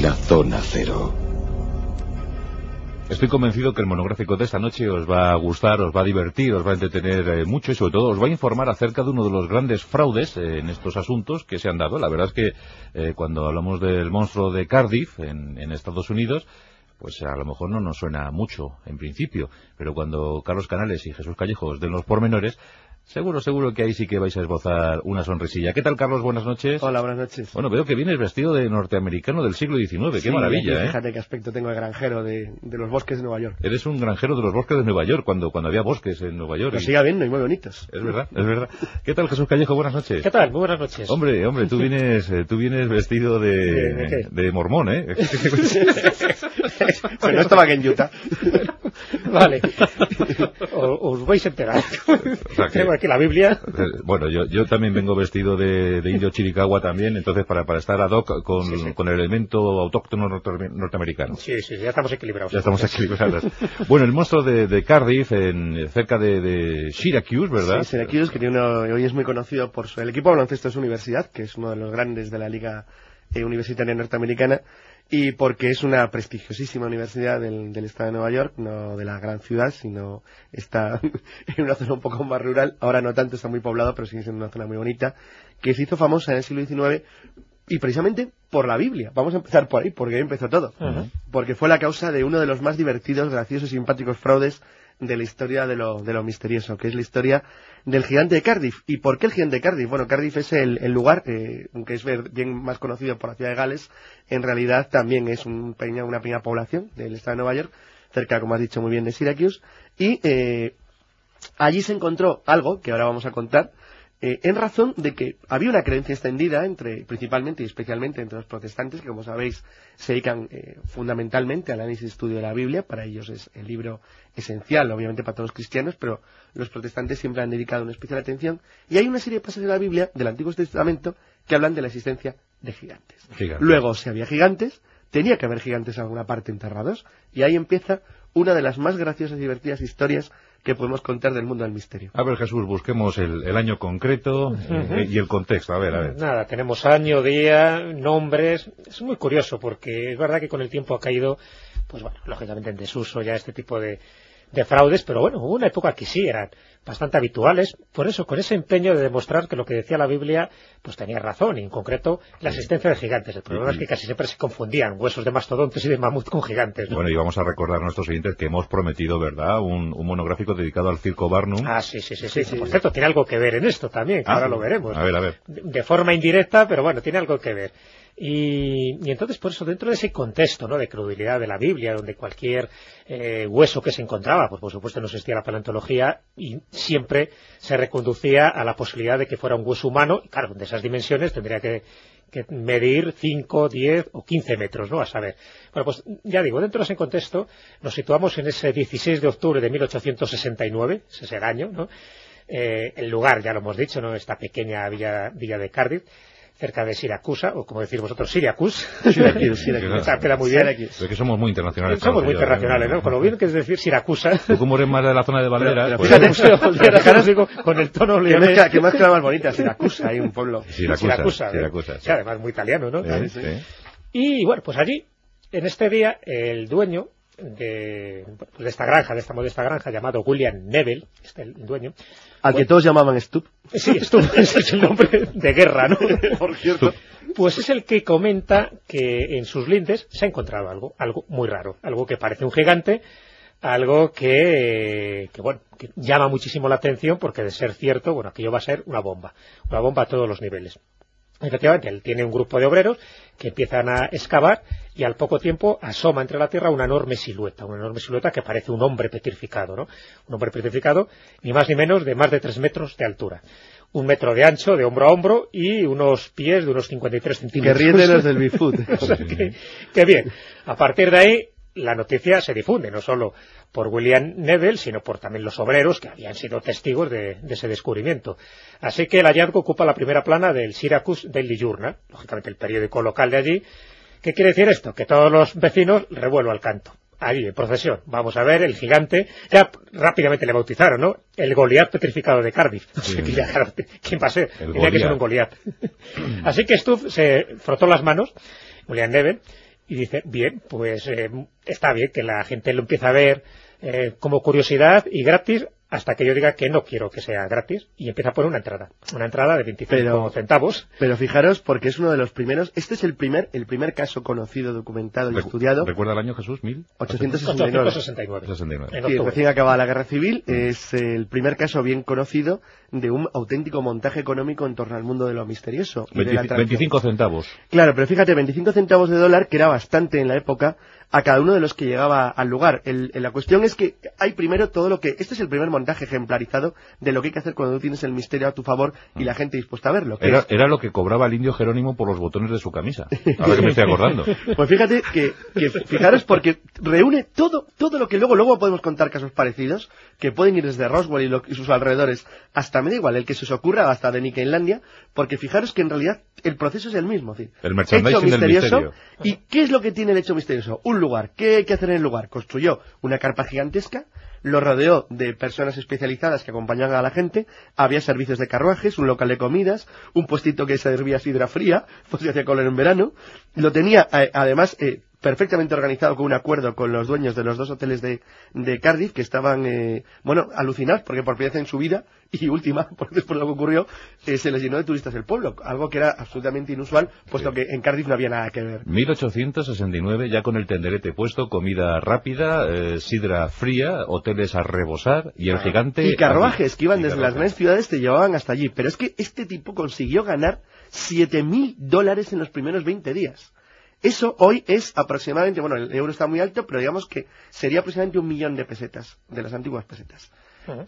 la zona cero. Estoy convencido que el monográfico de esta noche os va a gustar, os va a divertir, os va a entretener eh, mucho y sobre todo os va a informar acerca de uno de los grandes fraudes eh, en estos asuntos que se han dado. La verdad es que eh, cuando hablamos del monstruo de Cardiff en, en Estados Unidos, pues a lo mejor no nos suena mucho en principio, pero cuando Carlos Canales y Jesús Callejos den los pormenores, Seguro, seguro que ahí sí que vais a esbozar una sonrisilla. ¿Qué tal, Carlos? Buenas noches. Hola, buenas noches. Bueno, veo que vienes vestido de norteamericano del siglo XIX. ¡Qué maravilla, eh! Fíjate qué aspecto tengo de granjero de, los bosques de Nueva York. Eres un granjero de los bosques de Nueva York, cuando, cuando había bosques en Nueva York. Lo sigue habiendo y muy bonitos. Es verdad, es verdad. ¿Qué tal, Jesús Callejo? Buenas noches. ¿Qué tal? Muy buenas noches. Hombre, hombre, tú vienes, eh, tú vienes vestido de, ¿De, mormón, ¿eh? bueno, estaba aquí en Utah. vale. os vais a enterar. Tengo aquí la Biblia. Bueno, yo, yo también vengo vestido de, indio chiricahua también, entonces para, para estar ad hoc con, con el elemento autóctono norteamericano. Sí, sí, ya estamos equilibrados. Ya estamos equilibrados. bueno, el monstruo de, de Cardiff, en, cerca de, de, Syracuse, ¿verdad? Sí, Syracuse, que tiene hoy es muy conocido por su, el equipo baloncesto de su universidad, que es uno de los grandes de la liga eh, universitaria norteamericana y porque es una prestigiosísima universidad del, estado de Nueva York, no de la gran ciudad, sino está en una zona un poco más rural, ahora no tanto, está muy poblado, pero sigue siendo una zona muy bonita, que se hizo famosa en el siglo XIX y precisamente por la Biblia. Vamos a empezar por ahí, porque ahí empezó todo. Porque fue la causa de uno de los más divertidos, graciosos y simpáticos fraudes de la historia de lo, de lo misterioso, que es la historia del gigante de Cardiff. ¿Y por qué el gigante de Cardiff? Bueno, Cardiff es el, lugar, eh, aunque es bien más conocido por la ciudad de Gales, en realidad también es un pequeña, una pequeña población del estado de Nueva York, cerca, como has dicho muy bien, de Syracuse, y eh, allí se encontró algo que ahora vamos a contar, eh, en razón de que había una creencia extendida entre, principalmente y especialmente entre los protestantes, que como sabéis se dedican eh, fundamentalmente al análisis y estudio de la Biblia, para ellos es el libro esencial, obviamente para todos los cristianos, pero los protestantes siempre han dedicado una especial atención, y hay una serie de pasajes de la Biblia, del Antiguo Testamento, que hablan de la existencia de gigantes. Luego, si había gigantes, tenía que haber gigantes en alguna parte enterrados, y ahí empieza una de las más graciosas y divertidas historias que podemos contar del mundo del misterio. A ver, Jesús, busquemos el, año concreto eh, y el contexto. A ver, a ver. Nada, tenemos año, día, nombres. Es muy curioso porque es verdad que con el tiempo ha caído, pues bueno, lógicamente en desuso ya este tipo de, de fraudes, pero bueno, hubo una época que sí eran bastante habituales, por eso, con ese empeño de demostrar que lo que decía la Biblia, pues tenía razón, y en concreto la existencia de gigantes. El problema es que casi siempre se confundían huesos de mastodontes y de mamut con gigantes. Bueno, y vamos a recordar a nuestros oyentes que hemos prometido, ¿verdad?, un, monográfico dedicado al circo Barnum. Ah, sí, sí, sí, sí, Por cierto, tiene algo que ver en esto también, que ah, ahora lo veremos. A ver, a ver. de forma indirecta, pero bueno, tiene algo que ver. Y, entonces, por eso, dentro de ese contexto ¿no? de credibilidad de la Biblia, donde cualquier eh, hueso que se encontraba, pues por supuesto no existía la paleontología y siempre se reconducía a la posibilidad de que fuera un hueso humano, y claro, de esas dimensiones tendría que, medir 5, 10 o 15 metros, ¿no? A saber. Bueno, pues ya digo, dentro de ese contexto nos situamos en ese 16 de octubre de 1869, ese es el año, ¿no? Eh, el lugar, ya lo hemos dicho, ¿no? Esta pequeña villa, villa de Cardiff cerca de Siracusa, o como decís vosotros, Syracuse. Syracuse, Syracuse. queda muy bien. Es que somos muy internacionales. Somos muy internacionales, ¿no? Con lo bien que es decir Siracusa. Tú como eres más de la zona de Valera. Pues, fíjate, con el tono leonés. Que más más bonita, Siracusa, hay un pueblo. Siracusa. Siracusa. Sí, además muy italiano, ¿no? Y bueno, pues allí, en este día, el dueño de, de, esta granja, de esta modesta granja, llamado William Neville, este el dueño. Al que todos llamaban Stup. Sí, Stup es el nombre de guerra, ¿no? Por cierto. Pues es el que comenta que en sus lindes se ha encontrado algo, algo muy raro, algo que parece un gigante, algo que, que, bueno, que llama muchísimo la atención porque de ser cierto, bueno, aquello va a ser una bomba, una bomba a todos los niveles. Efectivamente, él tiene un grupo de obreros que empiezan a excavar y al poco tiempo asoma entre la tierra una enorme silueta, una enorme silueta que parece un hombre petrificado, ¿no? Un hombre petrificado, ni más ni menos de más de tres metros de altura. Un metro de ancho, de hombro a hombro, y unos pies de unos 53 centímetros. Que ríen los del Bigfoot. que bien. A partir de ahí, la noticia se difunde, no solo por William Neville, sino por también los obreros que habían sido testigos de, ese descubrimiento. Así que el hallazgo ocupa la primera plana del Syracuse Daily Journal, lógicamente el periódico local de allí. ¿Qué quiere decir esto? Que todos los vecinos revuelvo al canto. Allí, en procesión. Vamos a ver el gigante. Ya rápidamente le bautizaron, ¿no? El Goliat petrificado de Cardiff. ¿Quién va a ser? Tenía que ser un Goliat. Así que Stuff se frotó las manos, William Neville, y dice, bien, pues eh, está bien que la gente lo empiece a ver eh, como curiosidad y gratis hasta que yo diga que no quiero que sea gratis y empieza a poner una entrada, una entrada de 25 centavos. Pero fijaros, porque es uno de los primeros, este es el primer el primer caso conocido, documentado y estudiado. ¿Recuerda el año, Jesús? 1869. 869. recién acabada la Guerra Civil, mm. es el primer caso bien conocido de un auténtico montaje económico en torno al mundo de lo misterioso. 25 centavos. Claro, pero fíjate, 25 centavos de dólar, que era bastante en la época, a cada uno de los que llegaba al lugar. la cuestión es que hay primero todo lo que... Este es el primer montaje ejemplarizado de lo que hay que hacer cuando tú tienes el misterio a tu favor y la gente dispuesta a verlo. Era, lo que cobraba el indio Jerónimo por los botones de su camisa. Ahora que me estoy acordando. pues fíjate que, fijaros porque reúne todo, todo lo que luego, luego podemos contar casos parecidos, que pueden ir desde Roswell y, sus alrededores hasta, me da igual, el que se os ocurra hasta de Inlandia, porque fijaros que en realidad el proceso es el mismo. el merchandising misterioso. ¿Y qué es lo que tiene el hecho misterioso? Un lugar. ¿Qué hay que hacer en el lugar? Construyó una carpa gigantesca, lo rodeó de personas especializadas que acompañaban a la gente, había servicios de carruajes, un local de comidas, un puestito que servía sidra fría, pues se hacía color en verano, lo tenía eh, además eh, perfectamente organizado con un acuerdo con los dueños de los dos hoteles de, de Cardiff que estaban, eh, bueno, alucinados porque por primera vez en su vida y última, por después de lo que ocurrió, eh, se les llenó de turistas el pueblo, algo que era absolutamente inusual, puesto que en Cardiff no había nada que ver. 1869, ya con el tenderete puesto, comida rápida, eh, sidra fría, hoteles a rebosar y el ah. gigante... Y carruajes que iban desde las grandes ciudades te llevaban hasta allí, pero es que este tipo consiguió ganar 7.000 dólares en los primeros 20 días. Eso hoy es aproximadamente, bueno, el euro está muy alto, pero digamos que sería aproximadamente un millón de pesetas, de las antiguas pesetas.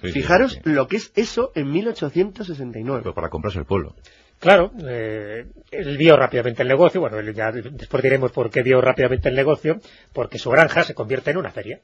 Fijaros lo que es eso en 1869. Pero para comprarse el pueblo. Claro, eh, él vio rápidamente el negocio, bueno, ya después diremos por qué vio rápidamente el negocio, porque su granja se convierte en una feria.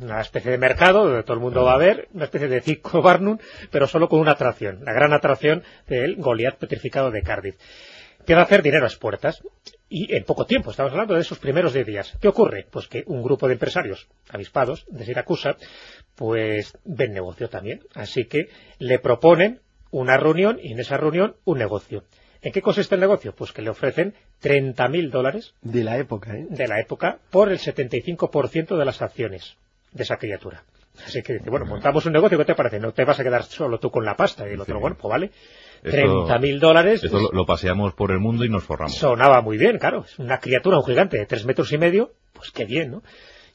Una especie de mercado donde todo el mundo va a ver, una especie de Circo Barnum, pero solo con una atracción, la gran atracción del Goliath petrificado de Cardiff. Empieza a hacer dinero a las puertas y en poco tiempo, estamos hablando de esos primeros 10 días. ¿Qué ocurre? Pues que un grupo de empresarios avispados de Siracusa, pues ven negocio también. Así que le proponen una reunión y en esa reunión un negocio. ¿En qué consiste el negocio? Pues que le ofrecen 30.000 dólares. De la época, ¿eh? De la época, por el 75% de las acciones de esa criatura. Así que dice, bueno, montamos un negocio, ¿qué te parece? No te vas a quedar solo tú con la pasta. Y el otro, bueno, pues vale. 30.000 dólares. Esto lo, paseamos por el mundo y nos forramos. Sonaba muy bien, claro. Es una criatura, un gigante de tres metros y medio, pues qué bien, ¿no?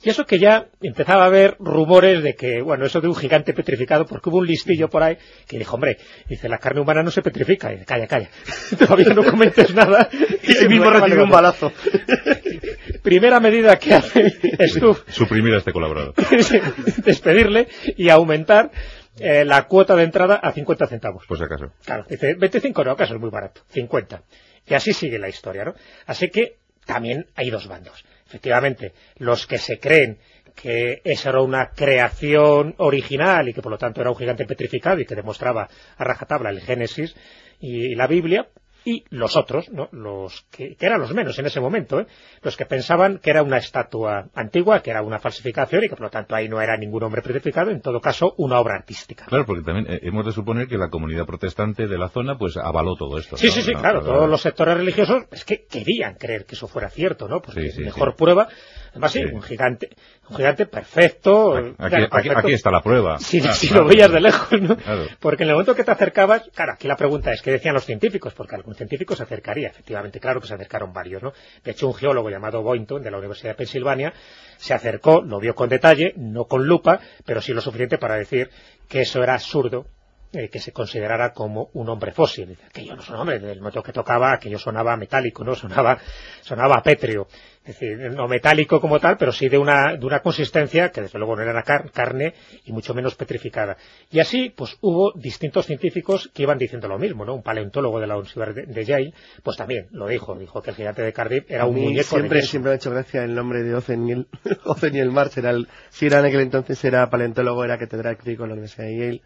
Y eso que ya empezaba a haber rumores de que, bueno, eso de un gigante petrificado, porque hubo un listillo por ahí que dijo, hombre, dice, la carne humana no se petrifica. Y dice, calla, calla, todavía no comentes nada. y se mismo recibió un balazo. Primera medida que hace es Suprimir a este colaborador. despedirle y aumentar eh, la cuota de entrada a 50 centavos. Pues acaso. Claro, dice, 25 no, acaso es muy barato, 50. Y así sigue la historia, ¿no? Así que también hay dos bandos. Efectivamente, los que se creen que esa era una creación original y que por lo tanto era un gigante petrificado y que demostraba a rajatabla el Génesis y la Biblia, y los otros, ¿no? los que, eran los menos en ese momento, ¿eh? los que pensaban que era una estatua antigua, que era una falsificación y que por lo tanto ahí no era ningún hombre petrificado, en todo caso una obra artística. Claro, porque también eh, hemos de suponer que la comunidad protestante de la zona pues avaló todo esto. Sí, sí, sí, claro, todos los sectores religiosos es que querían creer que eso fuera cierto, ¿no? Porque mejor prueba Además, sí, un gigante, un gigante perfecto. Aquí, está la prueba. Si, lo veías de lejos, ¿no? Porque en el momento que te acercabas, claro, aquí la pregunta es, ¿qué decían los científicos? Porque algún científico se acercaría, efectivamente, claro que se acercaron varios, ¿no? De hecho, un geólogo llamado Boynton, de la Universidad de Pensilvania, se acercó, lo vio con detalle, no con lupa, pero sí lo suficiente para decir que eso era absurdo, eh, que se considerara como un hombre fósil. Aquello no es un hombre, del momento que tocaba, aquello sonaba metálico, no sonaba, sonaba pétreo. Es decir, no metálico como tal, pero sí de una, de una consistencia que desde luego no era carne y mucho menos petrificada. Y así, pues hubo distintos científicos que iban diciendo lo mismo, ¿no? Un paleontólogo de la Universidad de, Yale, pues también lo dijo, dijo que el gigante de Cardiff era un muñeco siempre, Siempre me ha hecho gracia el nombre de Othniel, Othniel March, era el, si era en aquel entonces era paleontólogo, era catedrático en la Universidad de Yale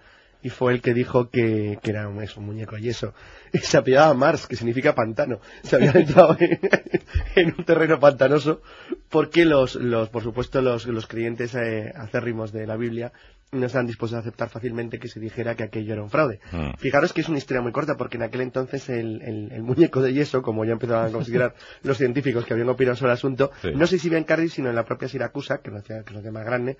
y fue el que dijo que, que era un, eso, un muñeco y eso. Y se apellidaba Mars, que significa pantano. Se había entrado en, un terreno pantanoso porque los, los por supuesto, los, los creyentes eh, acérrimos de la Biblia no estaban dispuestos a aceptar fácilmente que se dijera que aquello era un fraude. Hmm. Fijaros que es una historia muy corta porque en aquel entonces el, muñeco de yeso, como ya empezaban a considerar los científicos que habían opinado sobre el asunto, no se exhibía en Cardiff sino en la propia Siracusa, que hacía, que lo hacía más grande,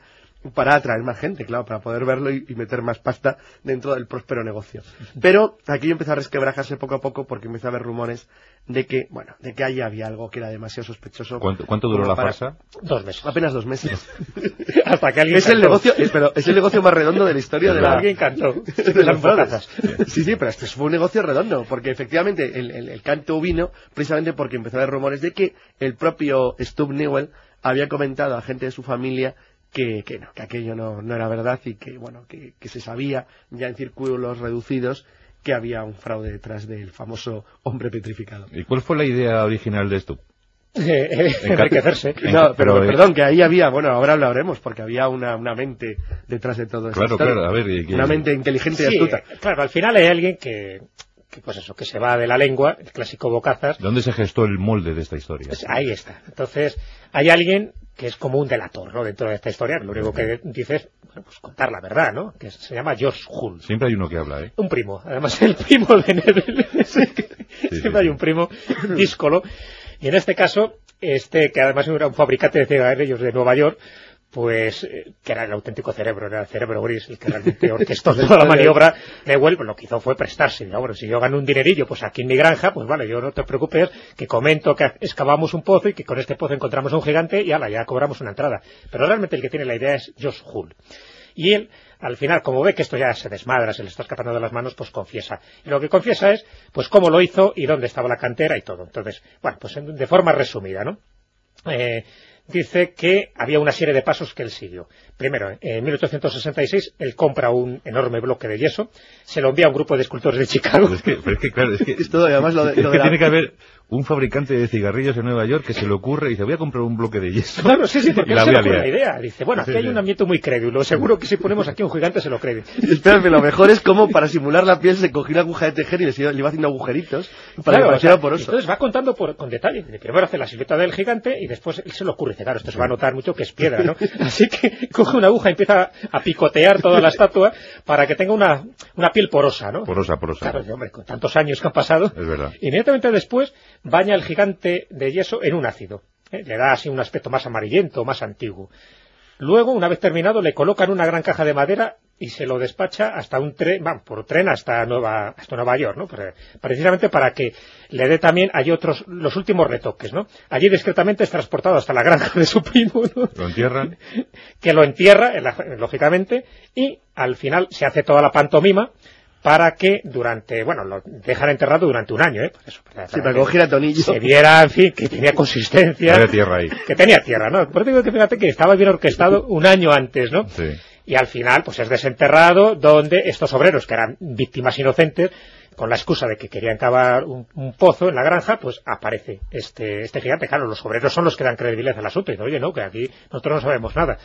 para atraer más gente, claro, para poder verlo y, meter más pasta dentro del próspero negocio. Pero aquello empezó a resquebrajarse poco a poco porque empezó a haber rumores de que, bueno, de que ahí había algo que era demasiado sospechoso. ¿Cuánto, duró la farsa? Dos meses. Apenas dos meses. Hasta que alguien es el negocio, es, pero es el negocio más redondo de la historia de la... Alguien cantó. De las Sí, sí, pero este fue un negocio redondo, porque efectivamente el, el, canto vino precisamente porque empezó a haber rumores de que el propio Stubb Newell había comentado a gente de su familia que, que, no, que aquello no, no, era verdad y que, bueno, que, que se sabía ya en círculos reducidos que había un fraude detrás del famoso hombre petrificado. ¿Y cuál fue la idea original de esto? enriquecerse. No, pero, perdón, que ahí había, bueno, ahora hablaremos, porque había una, una mente detrás de todo esto. Claro, claro, a ver. Una mente inteligente y astuta. Claro, al final hay alguien que, que, pues eso, que se va de la lengua, el clásico bocazas. ¿Dónde se gestó el molde de esta historia? Pues ahí está. Entonces, hay alguien que es como un delator, ¿no? Dentro de esta historia, lo único que dice es, bueno, pues contar la verdad, ¿no? Que se llama George Hull. Siempre hay uno que habla, ¿eh? Un primo, además el primo de Neville. Siempre hay un primo díscolo. Y en este caso, este, que además era un fabricante de cigarrillos de Nueva York, pues eh, que era el auténtico cerebro, era el cerebro gris, el que realmente orquestó toda la maniobra de Well, pues lo que hizo fue prestarse. bueno, si yo gano un dinerillo, pues aquí en mi granja, pues vale, yo no te preocupes, que comento que excavamos un pozo y que con este pozo encontramos a un gigante y ala, ya cobramos una entrada. Pero realmente el que tiene la idea es Josh Hull. Y él, al final, como ve que esto ya se desmadra, se le está escapando de las manos, pues confiesa. Y lo que confiesa es, pues cómo lo hizo y dónde estaba la cantera y todo. Entonces, bueno, pues de forma resumida, ¿no? Eh, dice que había una serie de pasos que él siguió. Primero, en 1866, él compra un enorme bloque de yeso, se lo envía a un grupo de escultores de Chicago. es que, pero es que claro, es que, además lo de, tiene que haber un fabricante de cigarrillos en Nueva York que se le ocurre y dice, voy a comprar un bloque de yeso. Claro, sí, sí, porque él se la idea. Dice, bueno, aquí hay un ambiente muy crédulo, seguro que si ponemos aquí un gigante se lo cree. Espérame, lo mejor es como para simular la piel se cogió una aguja de tejer y le, iba haciendo agujeritos para claro, que poroso. Entonces va contando por, con detalle. Primero hace la silueta del gigante y después él se le ocurre, dice, claro, esto se va a notar mucho que es piedra, ¿no? Así que coge una aguja y empieza a picotear toda la estatua para que tenga una, una piel porosa, ¿no? Porosa, porosa. Claro, hombre, con tantos años que han pasado. Es verdad. Inmediatamente después baña el gigante de yeso en un ácido. ¿eh? Le da así un aspecto más amarillento, más antiguo. Luego, una vez terminado, le colocan una gran caja de madera y se lo despacha hasta un tren, bueno, por tren hasta Nueva, hasta Nueva York, ¿no? Precisamente para que le dé también, hay otros, los últimos retoques, ¿no? Allí discretamente es transportado hasta la granja de su primo, ¿no? Lo entierran. Que lo entierra, lógicamente, y al final se hace toda la pantomima para que durante, bueno, lo dejan enterrado durante un año, ¿eh? eso, para, sí, para que tonillo. Se viera, en fin, que tenía consistencia. Tenía tierra ahí. Que tenía tierra, ¿no? Por eso digo que fíjate que estaba bien orquestado un año antes, ¿no? Sí. Y al final, pues es desenterrado donde estos obreros, que eran víctimas inocentes, con la excusa de que querían cavar un, pozo en la granja, pues aparece este, este gigante. Claro, los obreros son los que dan credibilidad al asunto. Y dicen, oye, no, que aquí nosotros no sabemos nada.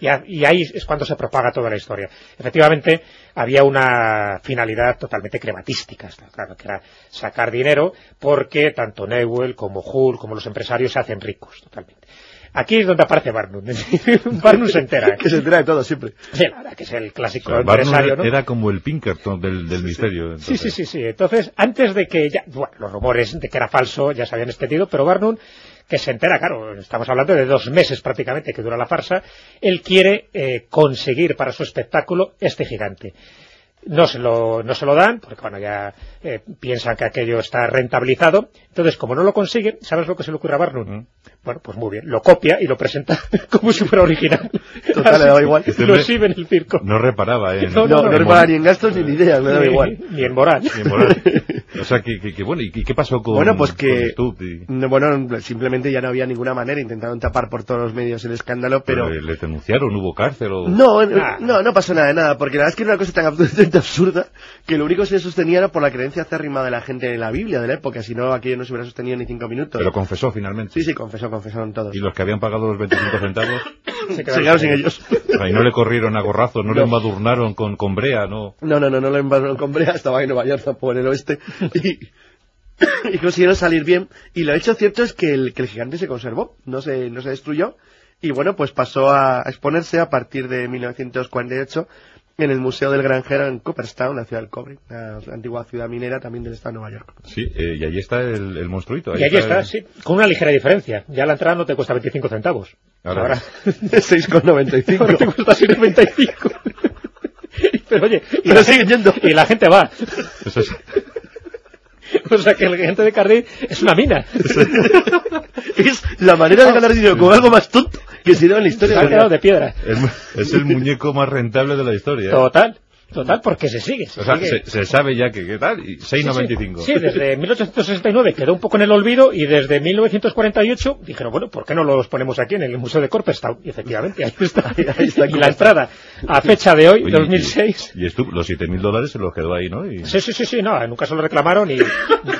Y, y, ahí es cuando se propaga toda la historia. Efectivamente, había una finalidad totalmente crematística, claro, que era sacar dinero, porque tanto Newell como Hull, como los empresarios se hacen ricos, totalmente. Aquí es donde aparece Barnum. Barnum se entera. que se entera de todo siempre. Sí, la verdad que es el clásico empresario, ¿no? Era como el Pinkerton del, del misterio. Sí, sí, sí, sí. Entonces, antes de que ya, bueno, los rumores de que era falso ya se habían extendido, pero Barnum, que se entera, claro, estamos hablando de dos meses prácticamente que dura la farsa, él quiere eh, conseguir para su espectáculo este gigante no se lo, no se lo dan, porque bueno, ya eh, piensan que aquello está rentabilizado. Entonces, como no lo consiguen, ¿sabes lo que se le ocurre a Barnum? Mm. Bueno, pues muy bien, lo copia y lo presenta como si fuera original. Total, le da igual. lo exhibe en el circo. No reparaba, ¿eh? No, no, reparaba ni en gastos ni en ideas, le da igual. Ni en moral. Ni en moral. o sea, que, que, bueno, ¿y qué pasó con Bueno, pues que... bueno, simplemente ya no había ninguna manera, intentaron tapar por todos los medios el escándalo, pero... ¿Le denunciaron? ¿Hubo cárcel o...? No, no, no pasó nada de nada, porque la verdad es que era una cosa tan absolutamente absurda que lo único que se sostenía era por la creencia acérrima de la gente en la Biblia de la época, si no aquello no se hubiera sostenido ni cinco minutos. Pero confesó finalmente. Sí, sí, confesó, confesaron todos. ¿Y los que habían pagado los 25 centavos? se quedaron, sin ellos. Ahí no le corrieron a gorrazos, no, le embadurnaron con, con brea, ¿no? No, no, no, no le embadurnaron con brea, estaba en Nueva York, por el oeste. Y, y consiguieron salir bien. Y lo hecho cierto es que el, que el gigante se conservó, no se, no se destruyó y bueno, pues pasó a exponerse a partir de 1948 en el Museo del Granjero en Cooperstown, la ciudad del cobre, la antigua ciudad minera también del estado de Nueva York. Sí, eh, y allí está el, el monstruito. y allí está, sí, con una ligera diferencia. Ya la entrada no te cuesta 25 centavos. Ahora, Ahora 6,95. Ahora te cuesta 6,95. Pero oye, y, Pero la, siguen yendo. y la gente va. Eso es- O sea que el gigante de Cardiff es una mina. Es la manera de ganar dinero con algo más tonto que se dio en la historia Se ha quedado de piedra. el- es el muñeco más rentable de la historia. ¿eh? Total. Total, porque se sigue. Se O sea, sigue. se, se sabe ya que qué tal, y 6,95. Sí, desde 1869 quedó un poco en el olvido y desde 1948 dijeron, bueno, ¿por qué no los ponemos aquí en el Museo de Corperstown? Y efectivamente, ahí está. Ahí está y la entrada, a fecha de hoy, Oye, 2006... Y, y estu- los 7.000 dólares se los quedó ahí, ¿no? Y- Sí, sí, sí, sí, no, en un caso lo reclamaron y en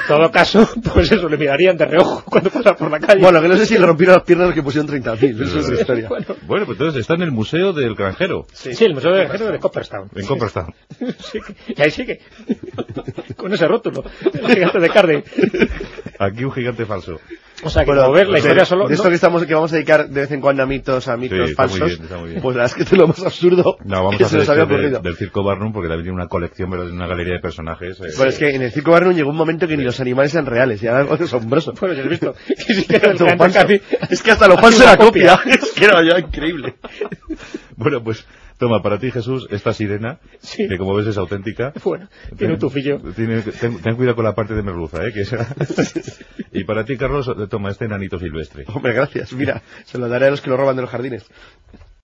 todo caso, pues eso, le mirarían de reojo cuando pasa por la calle. Bueno, que no sé si le rompieron las piernas los que pusieron 30.000, eso es otra historia. Bueno, Bueno, pues entonces está en el Museo del Granjero, sí, el Museo de Ejército de Copperstown. en Cooperstown. Sí, y ahí sigue, con ese rótulo, el gigante de Cardiff. Aquí un gigante falso. O sea, que Bueno, como ver, la de- historia solo... De esto no- que estamos que vamos a dedicar de vez en cuando a mitos, a mitos Sí, está falsos, bien, está pues la verdad es que es lo más absurdo No, vamos que a se nos había este de- ocurrido. del Circo Barnum porque también tiene una colección, pero una galería de personajes. eh, Bueno, es que en el circo Barnum llegó un momento que ni los animales eran reales, y era algo asombroso. Bueno, ya has visto. Que sí que Es que hasta lo falso era copia. Es que era ya increíble. Bueno, pues toma, para ti Jesús, esta sirena, Sí. que como ves es auténtica. Bueno, tiene un tufillo. Tiene- ten, ten cuidado con la parte de merluza, ¿eh? Que esa- y para ti, Carlos, toma este enanito silvestre. Hombre, gracias. Mira, se lo daré a los que lo roban de los jardines.